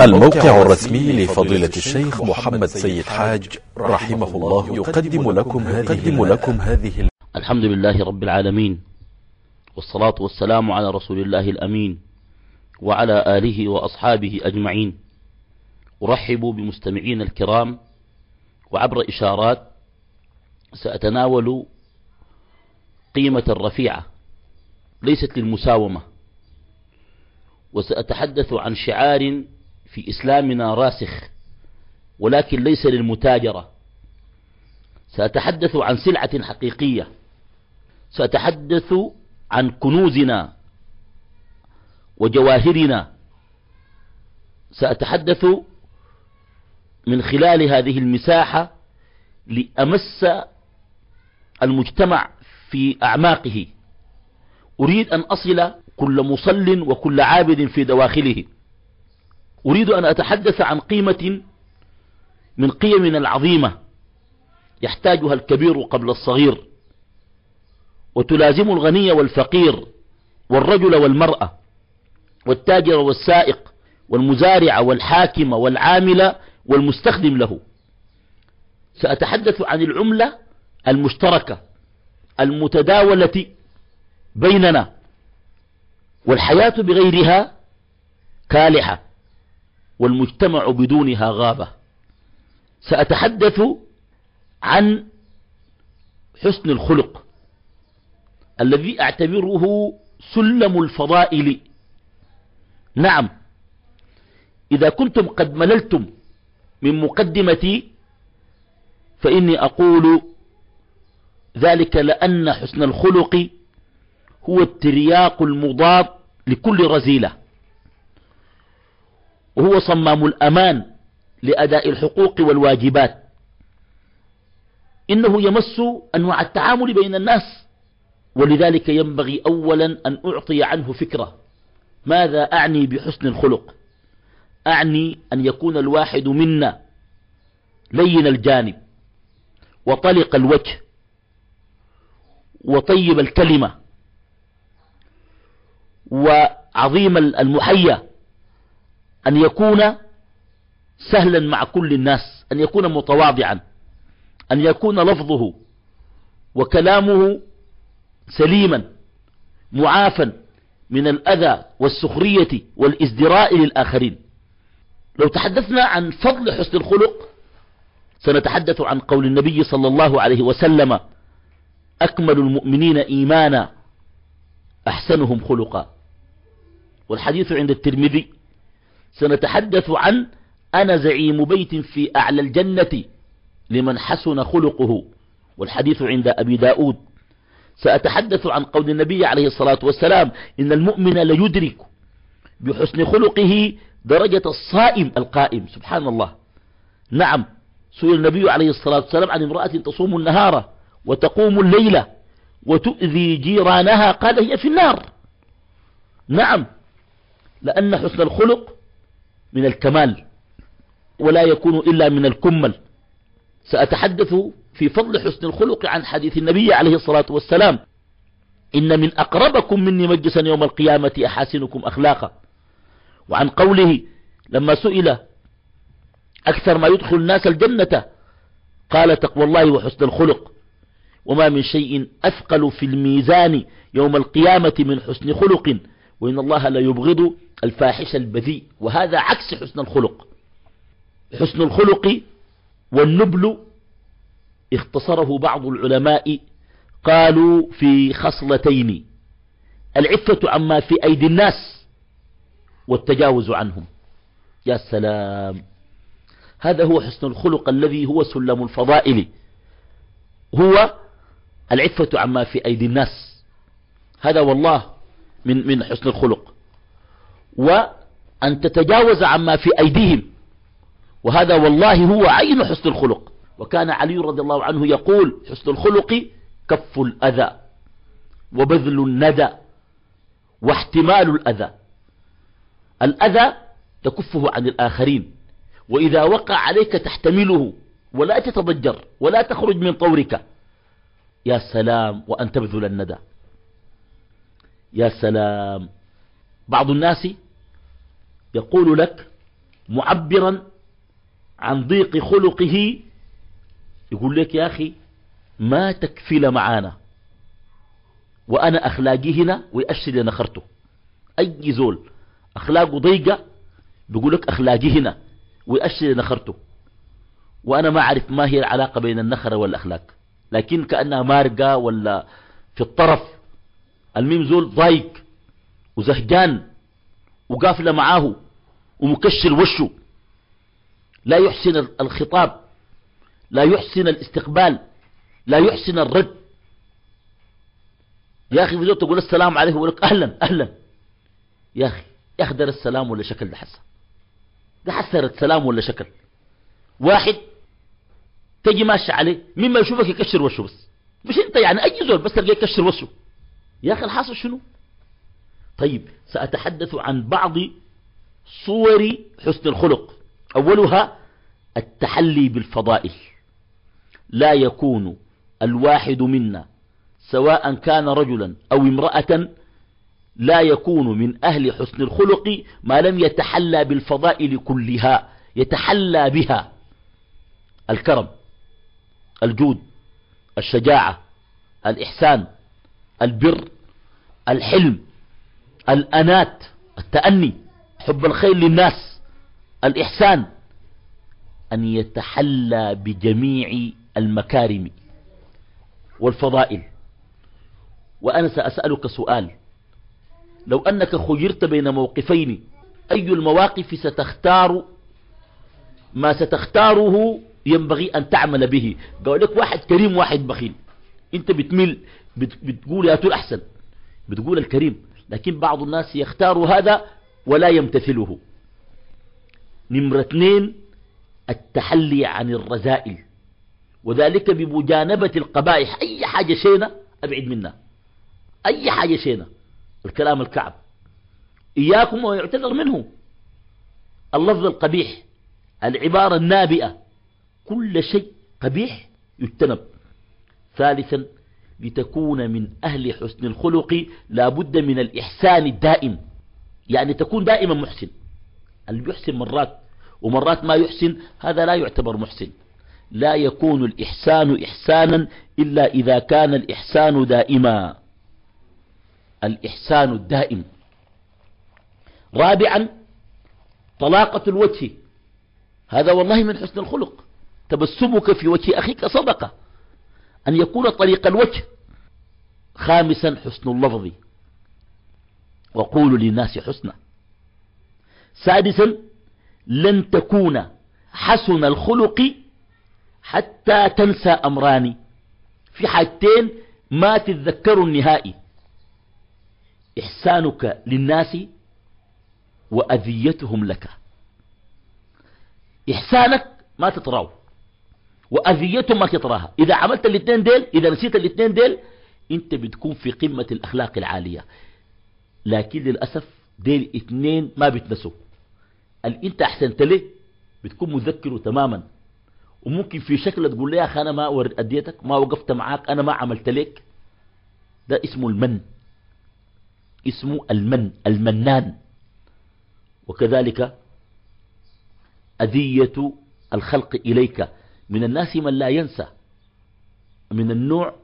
الموقع الرسمي لفضيلة الشيخ محمد سيد حاج رحمه الله يقدم لكم يقدم لكم هذه الحمد لله رب العالمين والصلاة والسلام على رسول الله الأمين وعلى آله وأصحابه أجمعين. أرحب بمستمعين الكرام وعبر إشارات سأتناول قيمة الرفيعة ليست للمساومة وسأتحدث عن شعار في إسلامنا راسخ ولكن ليس للمتاجرة. سأتحدث عن سلعة حقيقية. سأتحدث عن كنوزنا وجواهرنا. سأتحدث من خلال هذه المساحة لأمس المجتمع في أعماقه. أريد أن أصل كل مصل وكل عابد في دواخله. أريد أن أتحدث عن قيمة من قيمنا العظيمة يحتاجها الكبير قبل الصغير وتلازم الغني والفقير والرجل والمرأة والتاجر والسائق والمزارع والحاكم والعامل والمستخدم له. سأتحدث عن العملة المشتركة المتداولة بيننا والحياة بغيرها كالحة. والمجتمع بدونها غابة. سأتحدث عن حسن الخلق الذي أعتبره سلم الفضائل. نعم إذا كنتم قد مللتم من مقدمتي فإني أقول ذلك لأن حسن الخلق هو الترياق المضاد لكل رزيلة. وهو صمام الأمان لأداء الحقوق والواجبات. إنه يمس أنواع التعامل بين الناس ولذلك ينبغي أولا أن أعطي عنه فكرة. ماذا أعني بحسن الخلق؟ أعني أن يكون الواحد منا لين الجانب وطلق الوجه وطيب الكلمة وعظيم المحيا أن يكون سهلا مع كل الناس أن يكون متواضعا أن يكون لفظه وكلامه سليما معافا من الأذى والسخرية والإزدراء للآخرين. لو تحدثنا عن فضل حسن الخلق سنتحدث عن قول النبي صلى الله عليه وسلم أكمل المؤمنين إيمانا أحسنهم خلقا. والحديث عند الترمذي سنتحدث عن أنا زعيم بيت في أعلى الجنة لمن حسن خلقه والحديث عند أبي داود. سأتحدث عن قول النبي عليه الصلاة والسلام إن المؤمن ليدرك بحسن خلقه درجة الصائم القائم. سبحان الله. نعم سئل النبي عليه الصلاة والسلام عن امرأة تصوم النهار وتقوم الليلة وتؤذي جيرانها قال هي في النار. نعم لأن حسن الخلق من الكمال ولا يكون إلا من الكمل. سأتحدث في فضل حسن الخلق عن حديث النبي عليه الصلاة والسلام. إن من أقربكم مني مجلسا يوم القيامة أحاسنكم أخلاقا. وعن قوله لما سئل أكثر ما يدخل الناس الجنة قال تقوى الله وحسن الخلق. وما من شيء أثقل في الميزان يوم القيامة من حسن خلق. وإن الله لا يبغض الفاحش البذيء. وهذا عكس حسن الخلق. حسن الخلق والنبل اختصره بعض العلماء قالوا في خصلتين العفة عما في أيدي الناس والتجاوز عنهم. يا سلام. هذا هو حسن الخلق الذي هو سلم الفضائل. هو العفة عما في أيدي الناس. هذا والله من من حسن الخلق. وأن تتجاوز عما في أيديهم. وهذا والله هو عين حسن الخلق. وكان علي رضي الله عنه يقول حسن الخلق كف الأذى وبذل الندى واحتمال الأذى. الأذى تكفه عن الآخرين وإذا وقع عليك تحتمله ولا تتضجر ولا تخرج من طورك. يا سلام وأن تبذل الندى. يا سلام. بعض الناس يقول لك معبرا عن ضيق خلقه يقول لك يا أخي ما تكفل معانا وأنا أخلاقي هنا ويأشر لنخرته أي زول أخلاقه ضيقة بيقول لك أخلاقي هنا ويأشر لنخرته وأنا ما أعرف ما هي العلاقة بين النخرة والأخلاق لكن كأنها مارقة ولا في الطرف. الميم زول ضايق. وزهجان وقافلة معاه ومكشر وشه. لا يحسن الخطاب لا يحسن الاستقبال لا يحسن الرد. يا أخي في تقول السلام عليكم يقول لك أهلا أهلا. يا أخي يخدر السلام ولا شكل؟ ده حسن. ده حسر السلام ولا شكل؟ واحد تجي ماشي عليه مما يشوفك يكشر وشه بس. مش أنت يعني أي زول بس تلقاه يكشر وشه. يا أخي الحاصل شنو؟ طيب سأتحدث عن بعض صور حسن الخلق. أولها التحلي بالفضائل. لا يكون الواحد منا سواء كان رجلا أو امرأة لا يكون من أهل حسن الخلق ما لم يتحلى بالفضائل كلها يتحلى بها الكرم الجود الشجاعة الإحسان البر الحلم. الأنات التأني حب الخير للناس الإحسان أن يتحلى بجميع المكارم والفضائل. وأنا سأسألك سؤال لو أنك خيرت بين موقفين أي المواقف ستختار ما ستختاره ينبغي أن تعمل به؟ قال لك واحد كريم واحد بخيل. أنت بتميل بتقول يا تقول أحسن بتقول الكريم. لكن بعض الناس يختار هذا ولا يمتثله. نمرة اثنين التحلي عن الرذائل وذلك بمجانبة القبائح. أي حاجة شينة أبعد منها أي حاجة شينة الكلام الكعب. إياكم ويعتذر منه. اللفظ القبيح العبارة النابئة. كل شيء قبيح يجتنب. ثالثا لتكون من أهل حسن الخلق لا بد من الإحسان الدائم. يعني تكون دائما محسن. اللي يحسن مرات ومرات ما يحسن؟ هذا لا يعتبر محسن. لا يكون الإحسان إحسانا إلا إذا كان الإحسان دائما. الإحسان الدائم. رابعا طلاقة الوجه. هذا والله من حسن الخلق. تبسمك في وجه أخيك صدقة. أن يكون طريق الوجه خامسا حسن اللفظ. وقولوا للناس حسنا. سادسا لن تكون حسن الخلق حتى تنسى أمران. في حاجتين ما تتذكر النهائي. إحسانك للناس وأذيتهم لك. إحسانك ما تطرأه. وأذيتهم ما تطراها إذا عملت الاثنين ديل إذا نسيت الاثنين ديل أنت بتكون في قمة الأخلاق العالية. لكن للأسف ديل اثنين ما بتنسوا اللي أنت أحسنت له بتكون مذكره تماما. وممكن في شكل تقول لي يا أخي أنا ما أديتك ما وقفت معاك أنا ما عملت لك ده اسمه المن. اسمه المن المنان. وكذلك أذية الخلق إليك. من الناس من لا ينسى. من النوع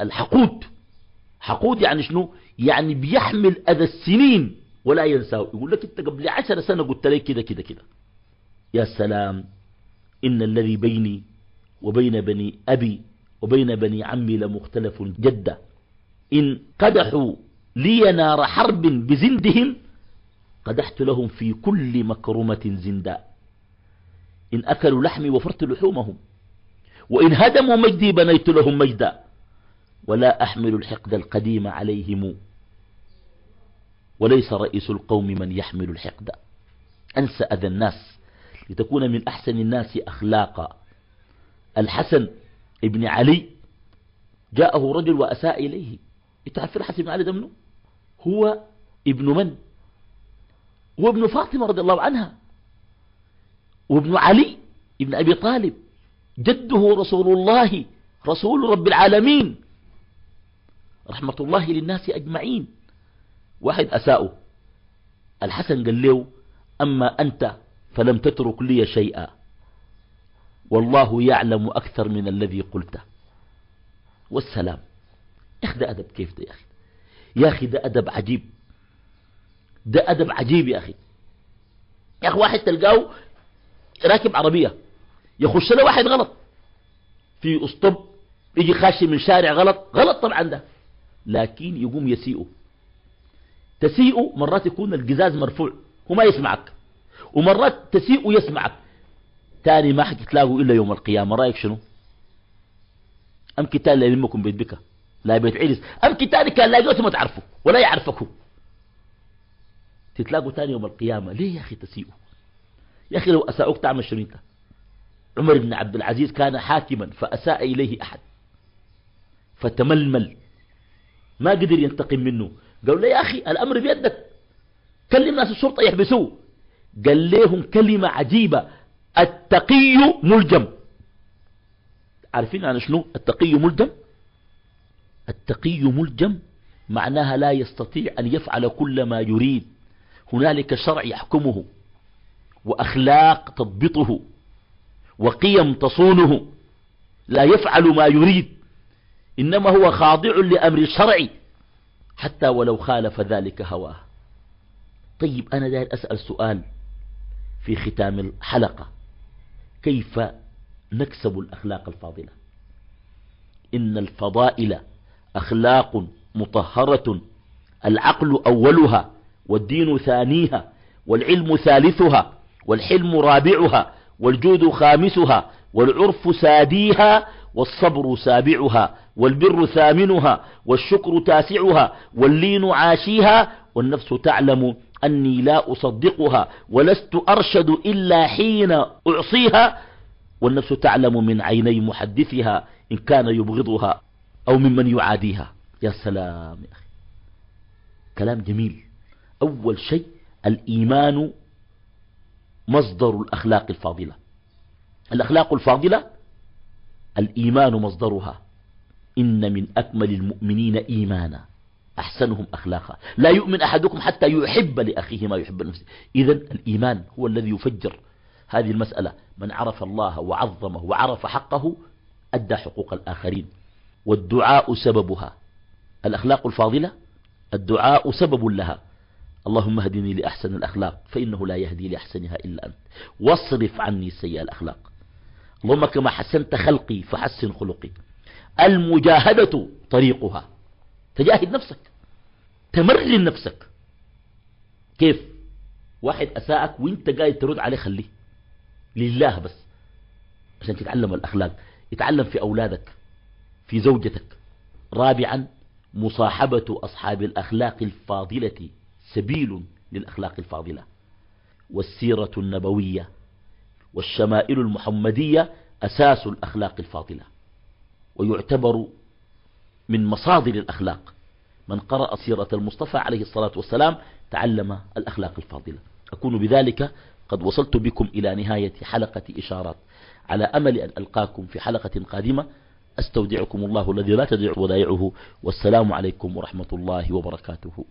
الحقود. حقود يعني شنو؟ يعني بيحمل أذى السنين ولا ينساه. يقول لك أنت قبل عشر سنة قلت لي كده كده كده. يا سلام إن الذي بيني وبين بني أبي وبين بني عمي لمختلف جدا إن قدحوا لي نار حرب بزندهم قدحت لهم في كل مكرمة زنداء. إن أكلوا لحمي وفرت لحومهم وإن هدموا مجدي بنيت لهم مجدا ولا أحمل الحقد القديم عليهم. وليس رئيس القوم من يحمل الحقد. أنسى أذى الناس لتكون من أحسن الناس أخلاقا. الحسن ابن علي جاءه رجل وأساء إليه. تعرف الحسن بن علي ده هو ابن من؟ هو ابن فاطمة رضي الله عنها. وابن علي ابن أبي طالب. جده رسول الله رسول رب العالمين. رحمة الله للناس أجمعين. واحد أساءه الحسن قال له أما أنت فلم تترك لي شيئا. والله يعلم أكثر من الذي قلته. والسلام. أخي ده أدب كيف ده يا أخي؟ يا أخي ده أدب عجيب. ده أدب عجيب يا أخي. يا أخي واحد تلقاه راكب عربية يخش له واحد غلط. في اسطب يجي خاشي من شارع غلط غلط طبعا ده. لكن يقوم يسيئه. تسيئه مرات يكون القزاز مرفوع وما يسمعك. ومرات تسيئه يسمعك. تاني ما حتلاقوا إلا يوم القيامة. رأيك شنو؟ أم كتاب لا يلمكم بيت بك لا بيت عرس أم كتاب كان لا يجوز ما تعرفه ولا يعرفكم تتلاقوا تاني يوم القيامة. ليه يا أخي تسيئه؟ يا أخي لو أساءوك تعمل شنو انت عمر بن عبد العزيز كان حاكما فأساء إليه أحد. فتململ. ما قدر ينتقم منه. قال له يا أخي الأمر بيدك. كلم ناس الشرطة يحبسوه. قال لهم كلمة عجيبة. التقي ملجم. عارفين أنا شنو؟ التقي ملجم؟ التقي ملجم معناها لا يستطيع أن يفعل كل ما يريد. هنالك شرع يحكمه. وأخلاق تضبطه وقيم تصونه لا يفعل ما يريد إنما هو خاضع لأمر الشرع حتى ولو خالف ذلك هواه. طيب أنا داير أسأل سؤال في ختام الحلقة. كيف نكسب الأخلاق الفاضلة؟ إن الفضائل أخلاق مطهرة العقل أولها والدين ثانيها والعلم ثالثها والحلم رابعها والجود خامسها والعرف ساديها والصبر سابعها والبر ثامنها والشكر تاسعها واللين عاشيها والنفس تعلم أني لا أصدقها ولست أرشد إلا حين أعصيها والنفس تعلم من عيني محدثها إن كان يبغضها أو ممن يعاديها. يا سلام يا أخي. كلام جميل. أول شيء الإيمان مصدر الأخلاق الفاضلة. الأخلاق الفاضلة الإيمان مصدرها. إن من أكمل المؤمنين إيمانا. أحسنهم أخلاقا. لا يؤمن أحدكم حتى يحب لأخيه ما يحب لنفسه. إذا الإيمان هو الذي يفجر هذه المسألة. من عرف الله وعظمه وعرف حقه أدى حقوق الآخرين. والدعاء سببها. الأخلاق الفاضلة الدعاء سبب لها. اللهم اهدني لأحسن الأخلاق فإنه لا يهدي لأحسنها إلا أنت. واصرف عني سيئة الأخلاق. اللهم كما حسنت خلقي فحسن خلقي. المجاهدة طريقها. تجاهد نفسك. تمرن نفسك. كيف؟ واحد أساءك وانت قاعد ترد عليه خليه. لله بس. عشان تتعلم الأخلاق. يتعلم في أولادك في زوجتك. رابعا مصاحبة أصحاب الأخلاق الفاضلة سبيل للأخلاق الفاضلة والسيرة النبوية والشمائل المحمدية أساس الأخلاق الفاضلة ويعتبر من مصادر الأخلاق. من قرأ سيرة المصطفى عليه الصلاة والسلام تعلم الأخلاق الفاضلة. أكون بذلك قد وصلت بكم إلى نهاية حلقة إشارات. على أمل أن ألقاكم في حلقة قادمة أستودعكم الله الذي لا تدع ودائعه. والسلام عليكم ورحمة الله وبركاته.